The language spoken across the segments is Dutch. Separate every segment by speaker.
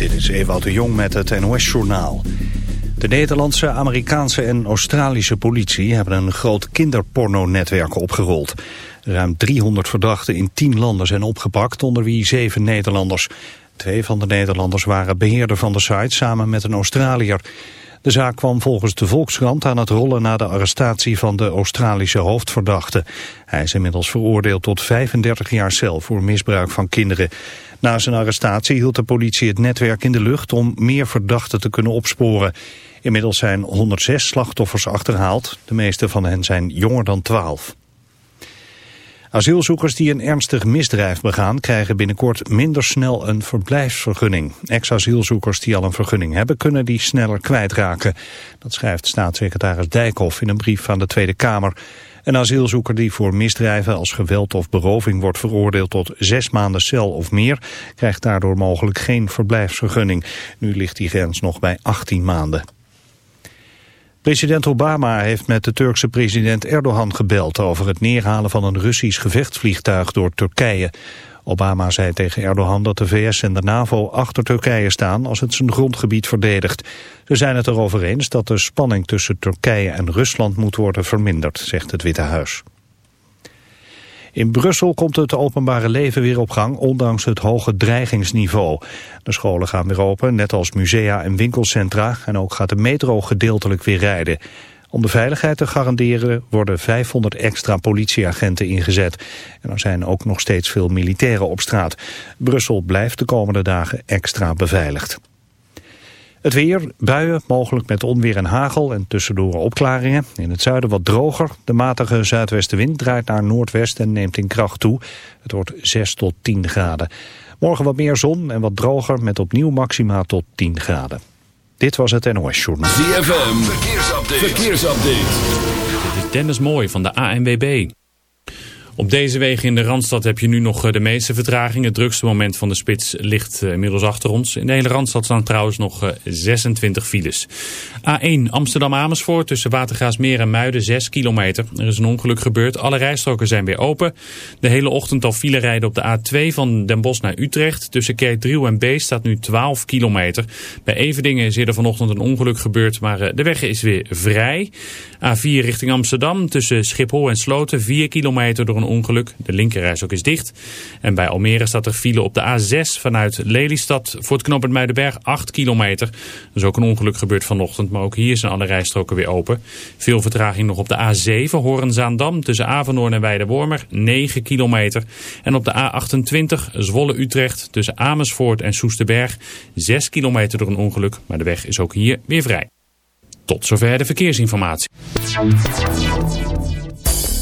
Speaker 1: Dit is Ewout de Jong met het NOS-journaal. De Nederlandse, Amerikaanse en Australische politie hebben een groot kinderporno-netwerk opgerold. Ruim 300 verdachten in 10 landen zijn opgepakt, onder wie zeven Nederlanders. Twee van de Nederlanders waren beheerder van de site samen met een Australiër. De zaak kwam volgens de Volkskrant aan het rollen na de arrestatie van de Australische hoofdverdachte. Hij is inmiddels veroordeeld tot 35 jaar cel voor misbruik van kinderen. Na zijn arrestatie hield de politie het netwerk in de lucht om meer verdachten te kunnen opsporen. Inmiddels zijn 106 slachtoffers achterhaald. De meeste van hen zijn jonger dan 12. Asielzoekers die een ernstig misdrijf begaan krijgen binnenkort minder snel een verblijfsvergunning. Ex-asielzoekers die al een vergunning hebben kunnen die sneller kwijtraken. Dat schrijft staatssecretaris Dijkhoff in een brief van de Tweede Kamer. Een asielzoeker die voor misdrijven als geweld of beroving wordt veroordeeld tot zes maanden cel of meer, krijgt daardoor mogelijk geen verblijfsvergunning. Nu ligt die grens nog bij 18 maanden. President Obama heeft met de Turkse president Erdogan gebeld over het neerhalen van een Russisch gevechtsvliegtuig door Turkije. Obama zei tegen Erdogan dat de VS en de NAVO achter Turkije staan als het zijn grondgebied verdedigt. Ze zijn het erover eens dat de spanning tussen Turkije en Rusland moet worden verminderd, zegt het Witte Huis. In Brussel komt het openbare leven weer op gang, ondanks het hoge dreigingsniveau. De scholen gaan weer open, net als musea en winkelcentra. En ook gaat de metro gedeeltelijk weer rijden. Om de veiligheid te garanderen worden 500 extra politieagenten ingezet. En er zijn ook nog steeds veel militairen op straat. Brussel blijft de komende dagen extra beveiligd. Het weer, buien, mogelijk met onweer en hagel en tussendoor opklaringen. In het zuiden wat droger. De matige zuidwestenwind draait naar noordwest en neemt in kracht toe. Het wordt 6 tot 10 graden. Morgen wat meer zon en wat droger met opnieuw maxima tot 10 graden. Dit was het NOS Journal.
Speaker 2: ZFM, verkeersupdate. verkeersupdate.
Speaker 3: Dit is Dennis Mooi van de ANWB. Op deze wegen in de Randstad heb je nu nog eh, de meeste vertraging. Het drukste moment van de spits ligt eh, inmiddels achter ons. In de hele Randstad staan trouwens nog 26 eh, files. A1 Amsterdam-Amersfoort tussen Watergaasmeer en Muiden 6 kilometer. Er is een ongeluk gebeurd. Alle rijstroken zijn weer open. De hele ochtend al file rijden op de A2 van Den Bosch naar Utrecht. Tussen Kerkdriel en Beest staat nu 12 kilometer. Bij Everdingen is eerder vanochtend een ongeluk gebeurd, maar de weg is weer vrij. A4 richting Amsterdam tussen Schiphol en Sloten 4 kilometer door een ongeluk. De linkerreis ook is dicht. En bij Almere staat er file op de A6 vanuit Lelystad voor het knooppunt Muidenberg 8 kilometer. Er is ook een ongeluk gebeurd vanochtend, maar ook hier zijn alle rijstroken weer open. Veel vertraging nog op de A7 Horenzaandam tussen Avenhoorn en Weidewormer 9 kilometer. En op de A28 Zwolle-Utrecht tussen Amersfoort en Soesterberg 6 kilometer door een ongeluk. Maar de weg is ook hier weer vrij. Tot zover de verkeersinformatie.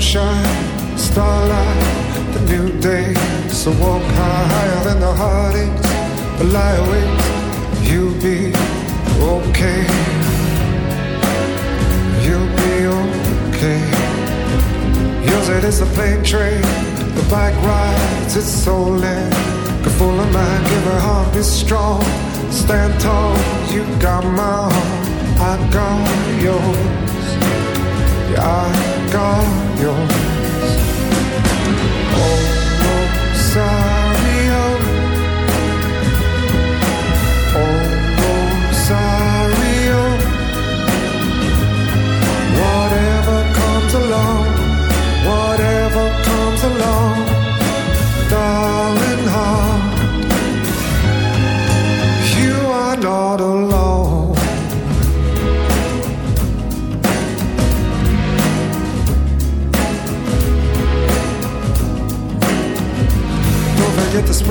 Speaker 4: Sunshine,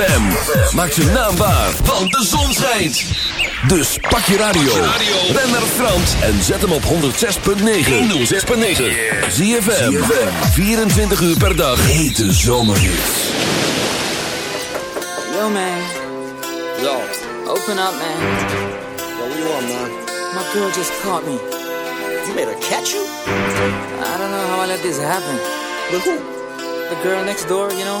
Speaker 2: ZFM. Maak zijn naam waar, want de zon schijnt. Dus pak je radio. Ben naar Frans en zet hem op 106.9. 106.9. ZFM. 24 uur per dag. Hete zomerhits.
Speaker 5: Yo, man.
Speaker 6: Yo,
Speaker 5: Open up, man.
Speaker 6: yo, what you want, man?
Speaker 5: My girl just caught me.
Speaker 6: You made her catch you?
Speaker 5: I don't know how I let this happen.
Speaker 6: With who?
Speaker 5: The girl next door, you know?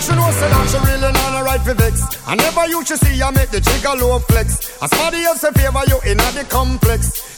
Speaker 7: She know say that she really not the right for vex. I never used to see I make the jigger low flex. As somebody else a favor you in the complex.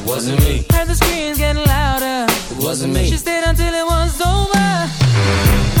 Speaker 6: wasn't me.
Speaker 5: Heard the screams getting louder.
Speaker 6: It wasn't me.
Speaker 5: She stayed until it was over.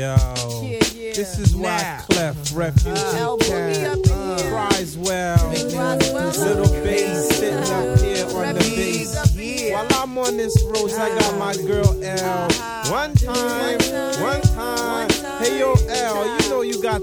Speaker 8: Yo. Yeah,
Speaker 9: yeah. This is now. why Clef Refugee uh, Town cries uh, well. Little bass sitting up here on the bass. While I'm on this roast, I got my girl L. One time, one time. Hey yo, L, you know you got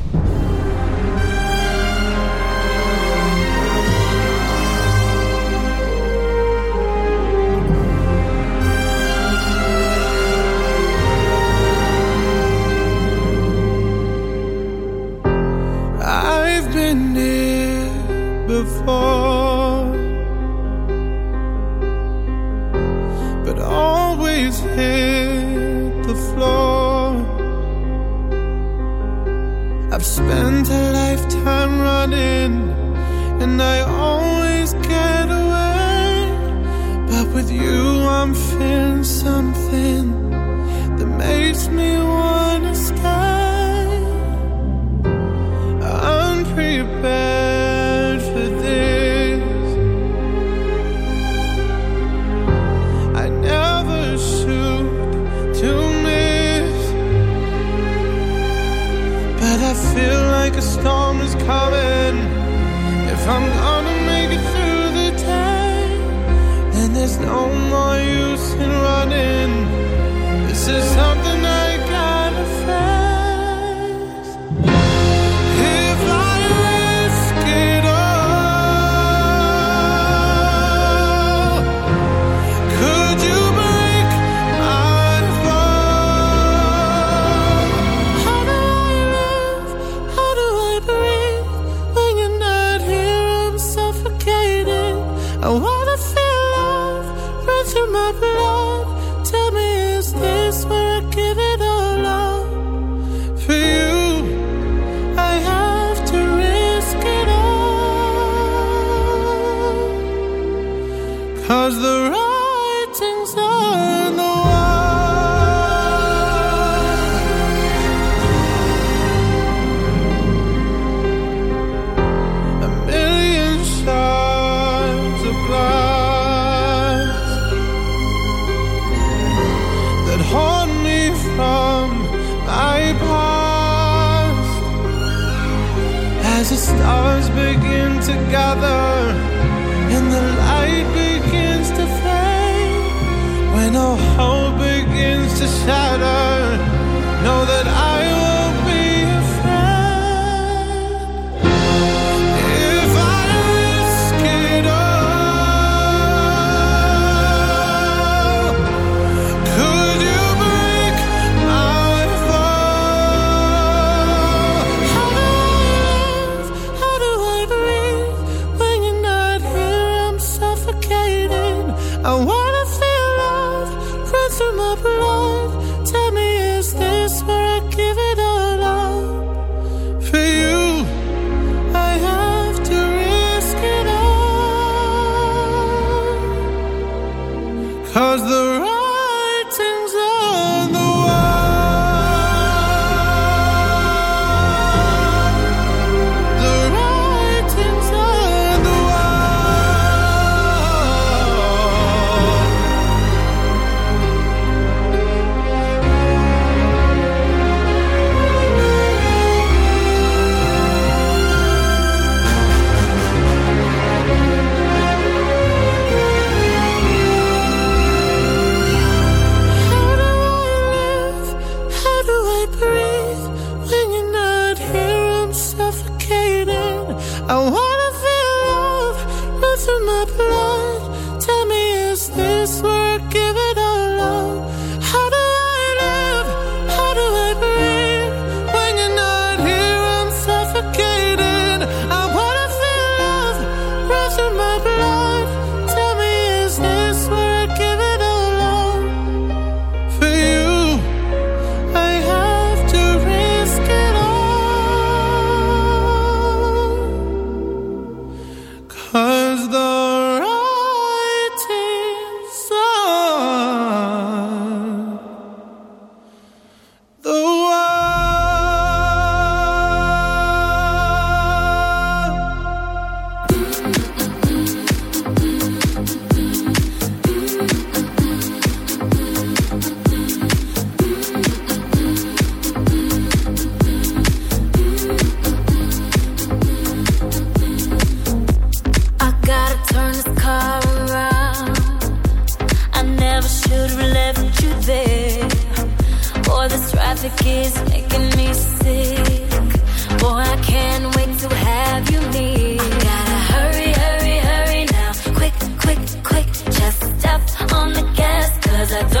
Speaker 8: I
Speaker 10: don't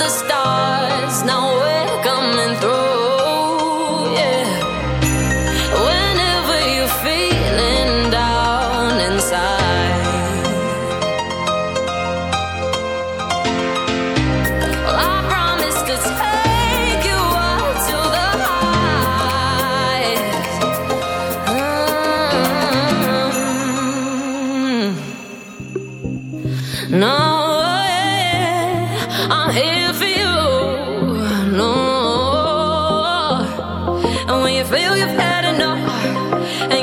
Speaker 10: the stars. and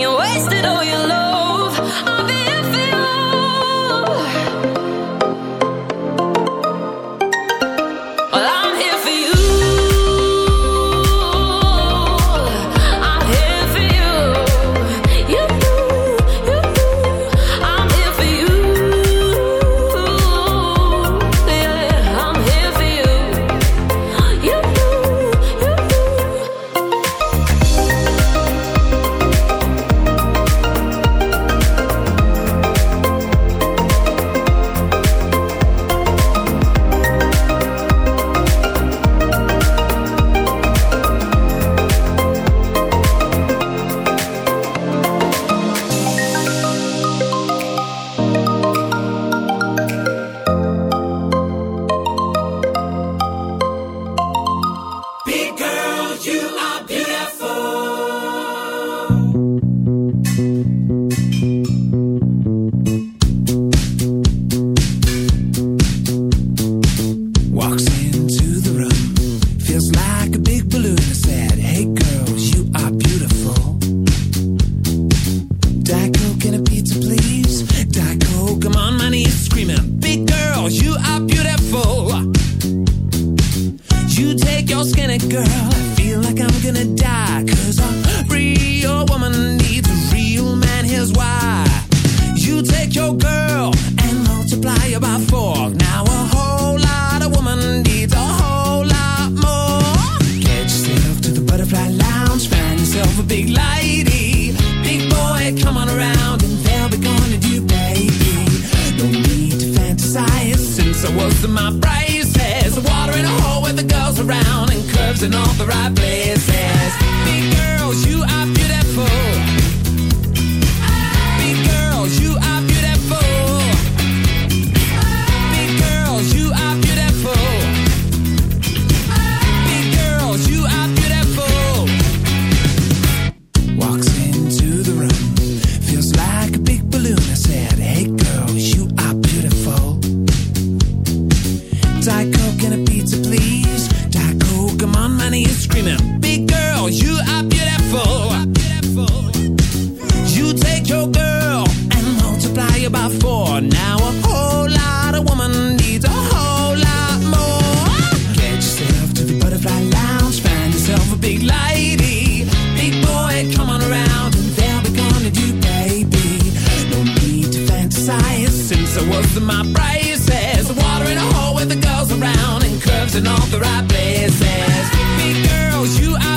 Speaker 6: So what's my braces, Water in a hole with the girls around and curves in all the right places. Big girls, you are.